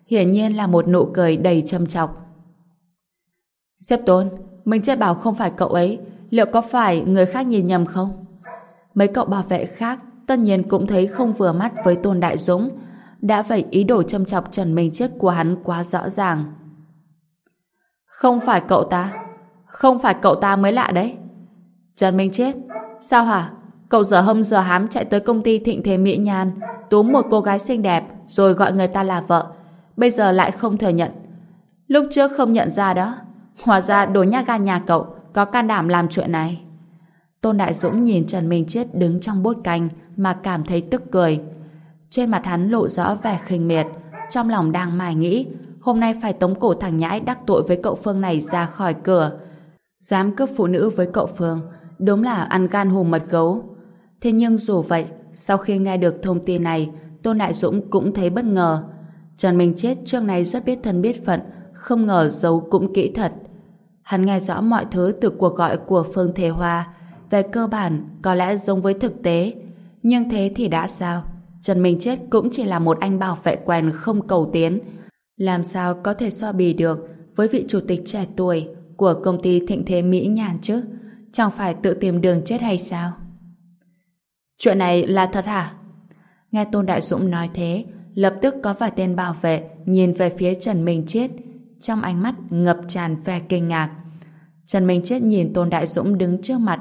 [SPEAKER 1] Hiển nhiên là một nụ cười đầy châm chọc. Xếp Tôn, Minh Chết bảo không phải cậu ấy, liệu có phải người khác nhìn nhầm không? Mấy cậu bảo vệ khác tất nhiên cũng thấy không vừa mắt với Tôn Đại Dũng. Đã vậy ý đồ châm chọc Trần Minh Chết của hắn quá rõ ràng. Không phải cậu ta, không phải cậu ta mới lạ đấy. Trần Minh Chết, sao hả? Cậu giờ hâm giờ hám chạy tới công ty thịnh thế Mỹ Nhan, túm một cô gái xinh đẹp rồi gọi người ta là vợ. Bây giờ lại không thừa nhận. Lúc trước không nhận ra đó. Hóa ra đồ nhát gan nhà cậu có can đảm làm chuyện này. Tôn Đại Dũng nhìn Trần Minh Chết đứng trong bốt canh mà cảm thấy tức cười. Trên mặt hắn lộ rõ vẻ khinh miệt, trong lòng đang mải nghĩ hôm nay phải tống cổ thằng nhãi đắc tội với cậu Phương này ra khỏi cửa. Dám cướp phụ nữ với cậu Phương, đúng là ăn gan hùm mật gấu. Thế nhưng dù vậy, sau khi nghe được thông tin này, Tôn Đại Dũng cũng thấy bất ngờ. Trần Minh Chết trước này rất biết thân biết phận, không ngờ giấu cũng kỹ thật. Hắn nghe rõ mọi thứ từ cuộc gọi của Phương Thế Hoa, về cơ bản có lẽ giống với thực tế. Nhưng thế thì đã sao? Trần Minh Chết cũng chỉ là một anh bảo vệ quen không cầu tiến. Làm sao có thể so bì được với vị chủ tịch trẻ tuổi của công ty thịnh thế Mỹ Nhàn chứ? Chẳng phải tự tìm đường chết hay sao? Chuyện này là thật hả? Nghe Tôn Đại Dũng nói thế, lập tức có vài tên bảo vệ nhìn về phía Trần Minh Chết, trong ánh mắt ngập tràn vẻ kinh ngạc. Trần Minh Chết nhìn Tôn Đại Dũng đứng trước mặt,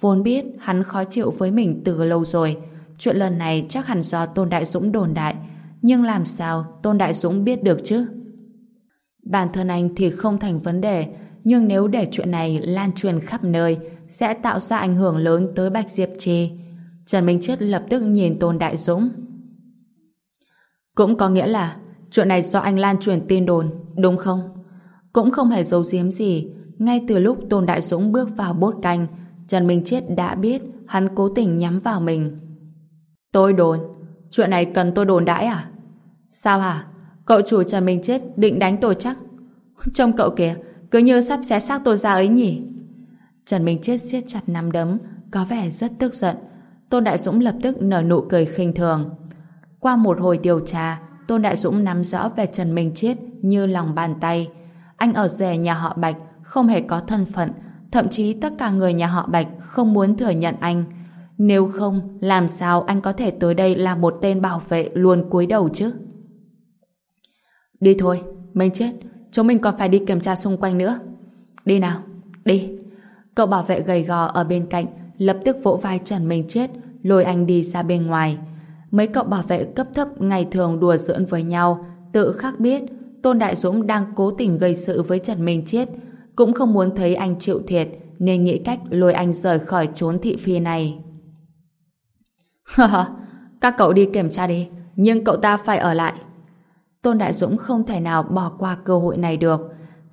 [SPEAKER 1] vốn biết hắn khó chịu với mình từ lâu rồi. Chuyện lần này chắc hẳn do Tôn Đại Dũng đồn đại, nhưng làm sao Tôn Đại Dũng biết được chứ? Bản thân anh thì không thành vấn đề, nhưng nếu để chuyện này lan truyền khắp nơi, sẽ tạo ra ảnh hưởng lớn tới Bạch Diệp Trì. Trần Minh Chết lập tức nhìn Tôn Đại Dũng. Cũng có nghĩa là chuyện này do anh lan truyền tin đồn, đúng không? Cũng không hề giấu giếm gì. Ngay từ lúc Tôn Đại Dũng bước vào bốt canh, Trần Minh Chết đã biết hắn cố tình nhắm vào mình. Tôi đồn. Chuyện này cần tôi đồn đãi à? Sao hả? Cậu chủ Trần Minh Chết định đánh tôi chắc? Trông cậu kìa, cứ như sắp xé xác tôi ra ấy nhỉ? Trần Minh Chết siết chặt nắm đấm, có vẻ rất tức giận. Tôn Đại Dũng lập tức nở nụ cười khinh thường. Qua một hồi điều tra, Tôn Đại Dũng nắm rõ về Trần Minh Chết như lòng bàn tay. Anh ở rể nhà họ Bạch, không hề có thân phận, thậm chí tất cả người nhà họ Bạch không muốn thừa nhận anh. Nếu không, làm sao anh có thể tới đây là một tên bảo vệ luôn cúi đầu chứ? Đi thôi, mình chết chúng mình còn phải đi kiểm tra xung quanh nữa. Đi nào, đi. Cậu bảo vệ gầy gò ở bên cạnh lập tức vỗ vai Trần Minh Chết, lôi anh đi ra bên ngoài. Mấy cậu bảo vệ cấp thấp ngày thường đùa giỡn với nhau, tự khắc biết Tôn Đại Dũng đang cố tình gây sự với Trần Minh Chết, cũng không muốn thấy anh chịu thiệt, nên nghĩ cách lôi anh rời khỏi chốn thị phi này. Các cậu đi kiểm tra đi, nhưng cậu ta phải ở lại. Tôn Đại Dũng không thể nào bỏ qua cơ hội này được.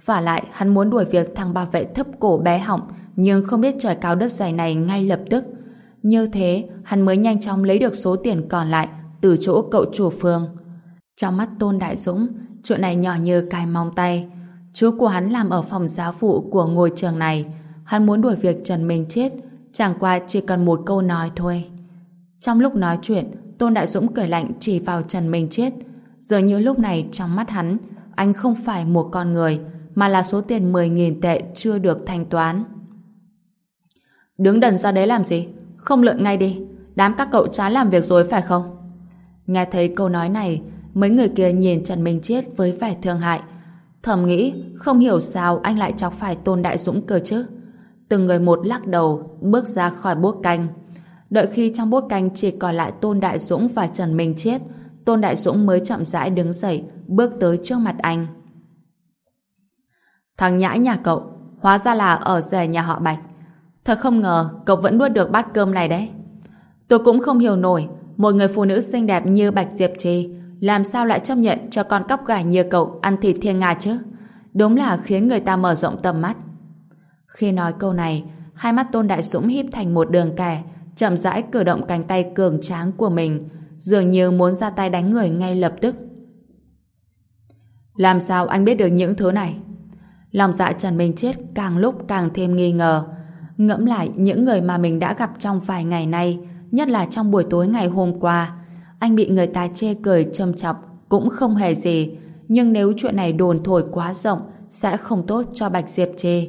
[SPEAKER 1] Và lại, hắn muốn đuổi việc thằng bảo vệ thấp cổ bé họng, nhưng không biết trời cao đất dày này ngay lập tức. Như thế, hắn mới nhanh chóng lấy được số tiền còn lại từ chỗ cậu chủ phương. Trong mắt Tôn Đại Dũng, chuyện này nhỏ như cài mong tay. Chú của hắn làm ở phòng giáo phụ của ngôi trường này. Hắn muốn đuổi việc Trần Minh chết, chẳng qua chỉ cần một câu nói thôi. Trong lúc nói chuyện, Tôn Đại Dũng cười lạnh chỉ vào Trần Minh chết. Dường như lúc này trong mắt hắn, anh không phải một con người, mà là số tiền 10.000 tệ chưa được thanh toán. Đứng đần ra đấy làm gì? Không lượn ngay đi. Đám các cậu chán làm việc rồi phải không? Nghe thấy câu nói này, mấy người kia nhìn Trần Minh Chiết với vẻ thương hại. Thầm nghĩ, không hiểu sao anh lại chọc phải Tôn Đại Dũng cơ chứ. Từng người một lắc đầu, bước ra khỏi bốt canh. Đợi khi trong bốt canh chỉ còn lại Tôn Đại Dũng và Trần Minh chết Tôn Đại Dũng mới chậm rãi đứng dậy, bước tới trước mặt anh. Thằng nhãi nhà cậu, hóa ra là ở rể nhà họ Bạch. Thật không ngờ cậu vẫn nuốt được bát cơm này đấy. Tôi cũng không hiểu nổi, một người phụ nữ xinh đẹp như Bạch Diệp Trì làm sao lại chấp nhận cho con cóc gà như cậu ăn thịt thiên nga chứ? Đúng là khiến người ta mở rộng tầm mắt. Khi nói câu này, hai mắt Tôn Đại Dũng híp thành một đường kẻ, chậm rãi cử động cánh tay cường tráng của mình, dường như muốn ra tay đánh người ngay lập tức. Làm sao anh biết được những thứ này? Lòng dạ Trần Minh Chết càng lúc càng thêm nghi ngờ. Ngẫm lại những người mà mình đã gặp trong vài ngày nay, nhất là trong buổi tối ngày hôm qua. Anh bị người ta chê cười châm chọc cũng không hề gì. Nhưng nếu chuyện này đồn thổi quá rộng, sẽ không tốt cho Bạch Diệp chê.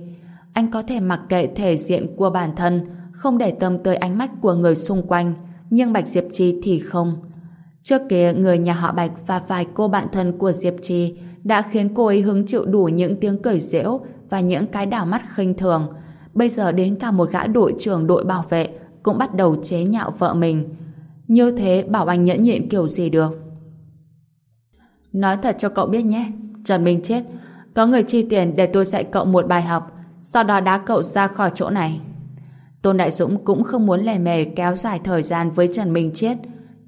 [SPEAKER 1] Anh có thể mặc kệ thể diện của bản thân, không để tâm tới ánh mắt của người xung quanh, nhưng Bạch Diệp Chi thì không. Trước kia, người nhà họ Bạch và vài cô bạn thân của Diệp Chi đã khiến cô ấy hứng chịu đủ những tiếng cười giễu và những cái đảo mắt khinh thường. Bây giờ đến cả một gã đội trưởng đội bảo vệ cũng bắt đầu chế nhạo vợ mình. Như thế bảo anh nhẫn nhịn kiểu gì được. Nói thật cho cậu biết nhé, Trần Minh chết. Có người chi tiền để tôi dạy cậu một bài học, sau đó đá cậu ra khỏi chỗ này. Tôn Đại Dũng cũng không muốn lè mè kéo dài thời gian với Trần Minh Chiết.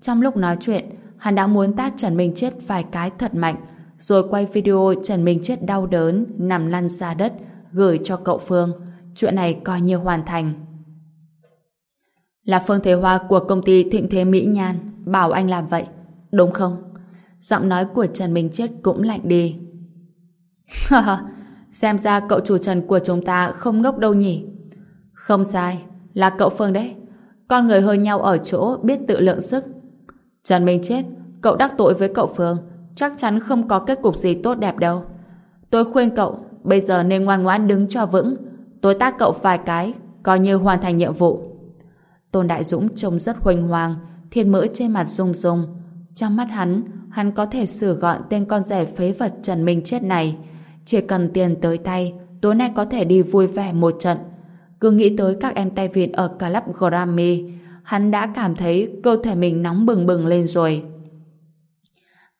[SPEAKER 1] Trong lúc nói chuyện, hắn đã muốn tát Trần Minh Chiết vài cái thật mạnh, rồi quay video Trần Minh Chiết đau đớn, nằm lăn ra đất, gửi cho cậu Phương. Chuyện này coi như hoàn thành. Là Phương Thế Hoa của công ty Thịnh Thế Mỹ Nhan bảo anh làm vậy, đúng không? Giọng nói của Trần Minh Chiết cũng lạnh đi. xem ra cậu chủ Trần của chúng ta không ngốc đâu nhỉ? Không sai, là cậu Phương đấy. Con người hơi nhau ở chỗ biết tự lượng sức. Trần Minh chết, cậu đắc tội với cậu Phương, chắc chắn không có kết cục gì tốt đẹp đâu. Tôi khuyên cậu, bây giờ nên ngoan ngoãn đứng cho vững. Tôi tác cậu vài cái, coi như hoàn thành nhiệm vụ. Tôn Đại Dũng trông rất huỳnh hoàng, thiên mỡ trên mặt rung rung. Trong mắt hắn, hắn có thể sửa gọn tên con rẻ phế vật Trần Minh chết này. Chỉ cần tiền tới tay, tối nay có thể đi vui vẻ một trận. Cứ nghĩ tới các em tay vịt ở Club Grammy, hắn đã cảm thấy cơ thể mình nóng bừng bừng lên rồi.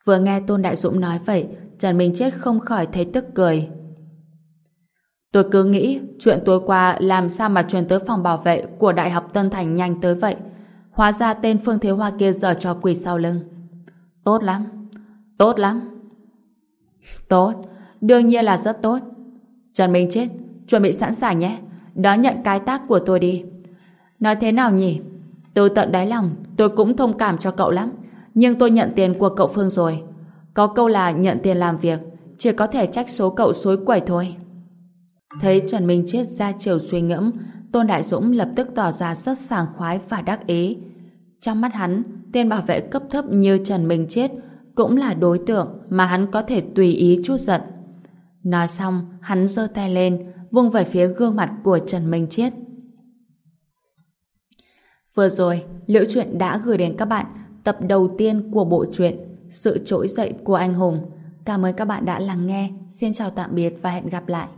[SPEAKER 1] Vừa nghe Tôn Đại Dũng nói vậy, Trần Minh Chết không khỏi thấy tức cười. Tôi cứ nghĩ chuyện tối qua làm sao mà truyền tới phòng bảo vệ của Đại học Tân Thành nhanh tới vậy. Hóa ra tên Phương Thế Hoa kia giờ cho quỷ sau lưng. Tốt lắm. Tốt lắm. Tốt. Đương nhiên là rất tốt. Trần Minh Chết, chuẩn bị sẵn sàng nhé đó nhận cái tác của tôi đi. Nói thế nào nhỉ? Từ tận đáy lòng, tôi cũng thông cảm cho cậu lắm. Nhưng tôi nhận tiền của cậu Phương rồi. Có câu là nhận tiền làm việc, chỉ có thể trách số cậu suối quẩy thôi. Thấy Trần Minh Chết ra chiều suy ngẫm, Tôn Đại Dũng lập tức tỏ ra rất sảng khoái và đắc ý. Trong mắt hắn, tên bảo vệ cấp thấp như Trần Minh Chết cũng là đối tượng mà hắn có thể tùy ý chút giận. Nói xong, hắn giơ tay lên, vung về phía gương mặt của Trần Minh Chiết. Vừa rồi, Liễu Chuyện đã gửi đến các bạn tập đầu tiên của bộ truyện Sự trỗi dậy của anh hùng. Cảm ơn các bạn đã lắng nghe. Xin chào tạm biệt và hẹn gặp lại.